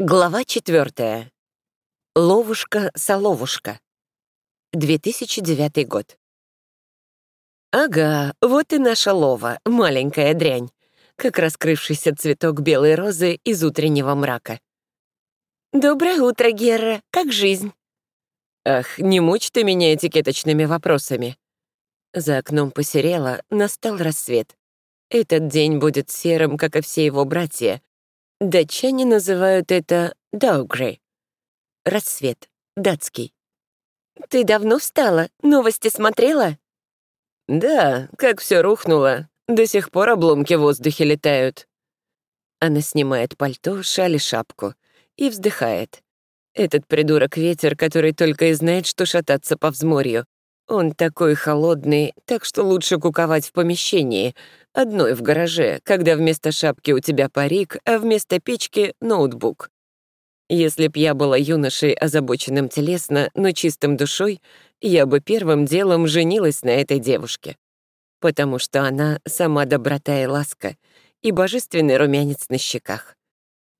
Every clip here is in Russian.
Глава четвертая. Ловушка-соловушка. 2009 год. Ага, вот и наша лова, маленькая дрянь, как раскрывшийся цветок белой розы из утреннего мрака. «Доброе утро, Герра, как жизнь?» Ах, не мучь ты меня этикеточными вопросами. За окном посерело, настал рассвет. Этот день будет серым, как и все его братья, Датчане называют это «даугрей» — рассвет, датский. «Ты давно встала? Новости смотрела?» «Да, как все рухнуло. До сих пор обломки в воздухе летают». Она снимает пальто, шаль и шапку и вздыхает. Этот придурок-ветер, который только и знает, что шататься по взморью. Он такой холодный, так что лучше куковать в помещении, одной в гараже, когда вместо шапки у тебя парик, а вместо печки — ноутбук. Если б я была юношей, озабоченным телесно, но чистым душой, я бы первым делом женилась на этой девушке. Потому что она — сама доброта и ласка, и божественный румянец на щеках.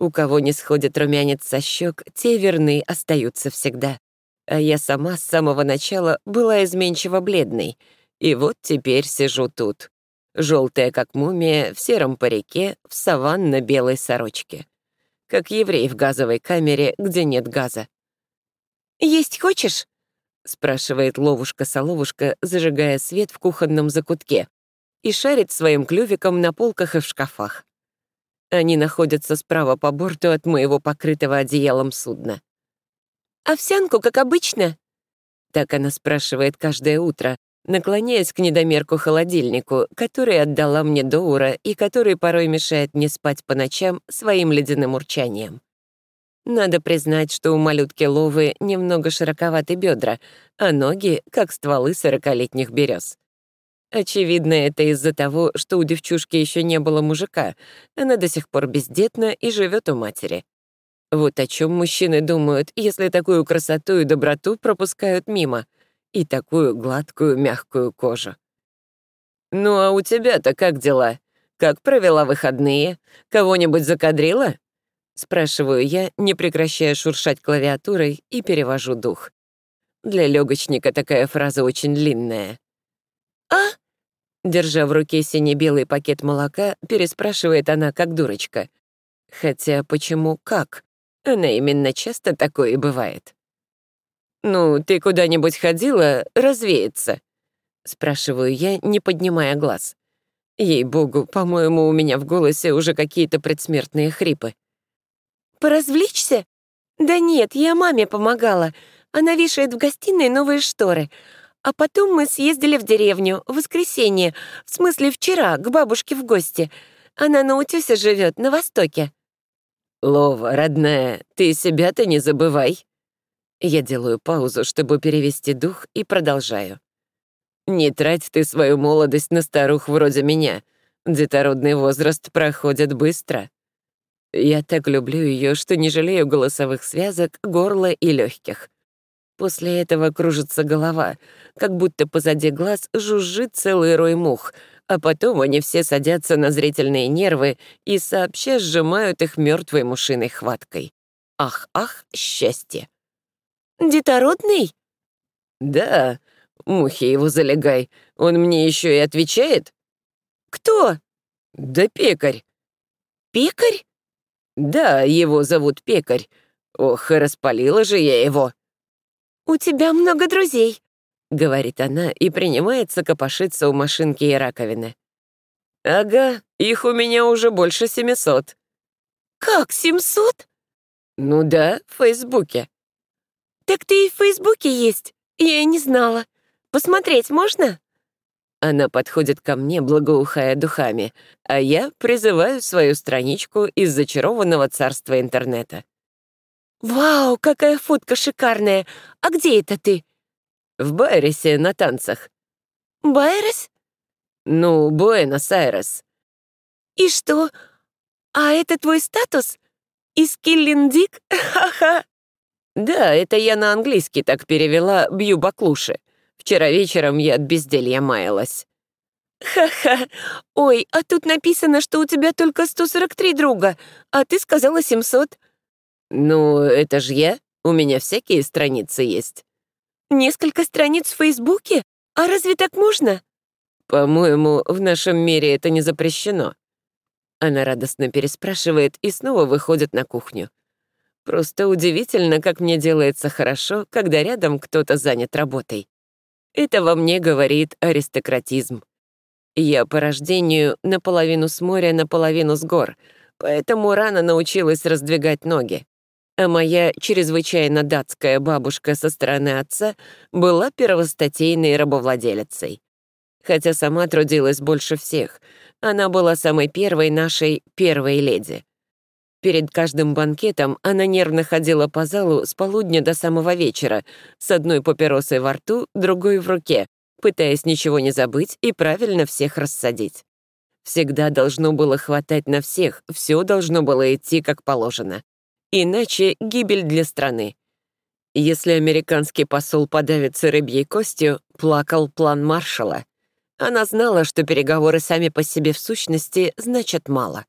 У кого не сходит румянец со щек, те верны остаются всегда. А я сама с самого начала была изменчиво бледной, и вот теперь сижу тут, желтая как мумия, в сером парике, в саванно-белой сорочке. Как еврей в газовой камере, где нет газа. «Есть хочешь?» — спрашивает ловушка-соловушка, зажигая свет в кухонном закутке, и шарит своим клювиком на полках и в шкафах. Они находятся справа по борту от моего покрытого одеялом судна. «Овсянку, как обычно?» Так она спрашивает каждое утро, наклоняясь к недомерку-холодильнику, который отдала мне Доура и который порой мешает мне спать по ночам своим ледяным урчанием. Надо признать, что у малютки Ловы немного широковаты бедра, а ноги — как стволы сорокалетних берез. Очевидно, это из-за того, что у девчушки еще не было мужика, она до сих пор бездетна и живет у матери. Вот о чем мужчины думают, если такую красоту и доброту пропускают мимо. И такую гладкую, мягкую кожу. «Ну а у тебя-то как дела? Как провела выходные? Кого-нибудь закадрила?» Спрашиваю я, не прекращая шуршать клавиатурой, и перевожу дух. Для легочника такая фраза очень длинная. «А?» Держа в руке сине-белый пакет молока, переспрашивает она, как дурочка. Хотя почему «как»? Она именно часто такое и бывает. «Ну, ты куда-нибудь ходила развеяться?» Спрашиваю я, не поднимая глаз. Ей-богу, по-моему, у меня в голосе уже какие-то предсмертные хрипы. «Поразвлечься? Да нет, я маме помогала. Она вешает в гостиной новые шторы. А потом мы съездили в деревню, в воскресенье, в смысле вчера, к бабушке в гости. Она на утёсе живет, на востоке. «Лова, родная, ты себя-то не забывай». Я делаю паузу, чтобы перевести дух, и продолжаю. «Не трать ты свою молодость на старух вроде меня. Детородный возраст проходит быстро. Я так люблю ее, что не жалею голосовых связок, горла и легких. После этого кружится голова, как будто позади глаз жужжит целый рой мух — а потом они все садятся на зрительные нервы и сообща сжимают их мертвой мушиной хваткой. Ах-ах, счастье. «Детородный?» «Да, мухи его залегай. Он мне еще и отвечает?» «Кто?» «Да пекарь». «Пекарь?» «Да, его зовут Пекарь. Ох, распалила же я его». «У тебя много друзей», — говорит она и принимается копошиться у машинки и раковины. «Ага, их у меня уже больше семисот». «Как, семьсот?» «Ну да, в Фейсбуке». «Так ты и в Фейсбуке есть? Я и не знала. Посмотреть можно?» Она подходит ко мне, благоухая духами, а я призываю свою страничку из зачарованного царства интернета. «Вау, какая фотка шикарная! А где это ты? В Байресе на танцах. Байрес? Ну, Буэнос-Айрес. И что? А это твой статус? Из Киллиндик? Ха-ха. Да, это я на английский так перевела «бью баклуши». Вчера вечером я от безделья маялась. «Ха-ха! Ой, а тут написано, что у тебя только 143 друга, а ты сказала 700. «Ну, это же я. У меня всякие страницы есть». «Несколько страниц в Фейсбуке? А разве так можно?» «По-моему, в нашем мире это не запрещено». Она радостно переспрашивает и снова выходит на кухню. Просто удивительно, как мне делается хорошо, когда рядом кто-то занят работой. Это во мне говорит аристократизм. Я по рождению наполовину с моря, наполовину с гор, поэтому рано научилась раздвигать ноги. А моя чрезвычайно датская бабушка со стороны отца была первостатейной рабовладелицей. Хотя сама трудилась больше всех, она была самой первой нашей первой леди. Перед каждым банкетом она нервно ходила по залу с полудня до самого вечера, с одной папиросой во рту, другой в руке, пытаясь ничего не забыть и правильно всех рассадить. Всегда должно было хватать на всех, все должно было идти как положено. Иначе гибель для страны. Если американский посол подавится рыбьей костью, плакал план маршала. Она знала, что переговоры сами по себе в сущности значат мало.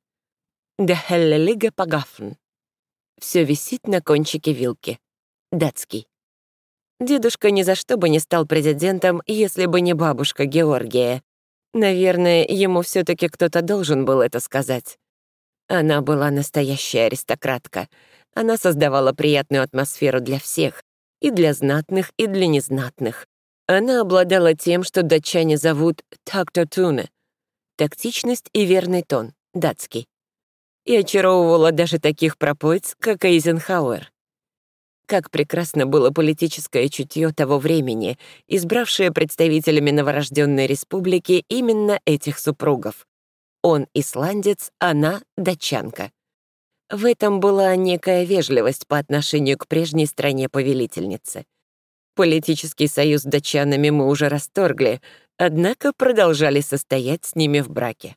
«Der Helle погафн». Все висит на кончике вилки. Датский. Дедушка ни за что бы не стал президентом, если бы не бабушка Георгия. Наверное, ему все таки кто-то должен был это сказать. Она была настоящая аристократка. Она создавала приятную атмосферу для всех, и для знатных, и для незнатных. Она обладала тем, что датчане зовут «тактотуне» — тактичность и верный тон, датский. И очаровывала даже таких пропойц, как Эйзенхауэр. Как прекрасно было политическое чутье того времени, избравшее представителями новорожденной республики именно этих супругов. Он исландец, она датчанка. В этом была некая вежливость по отношению к прежней стране-повелительнице. Политический союз с датчанами мы уже расторгли, однако продолжали состоять с ними в браке.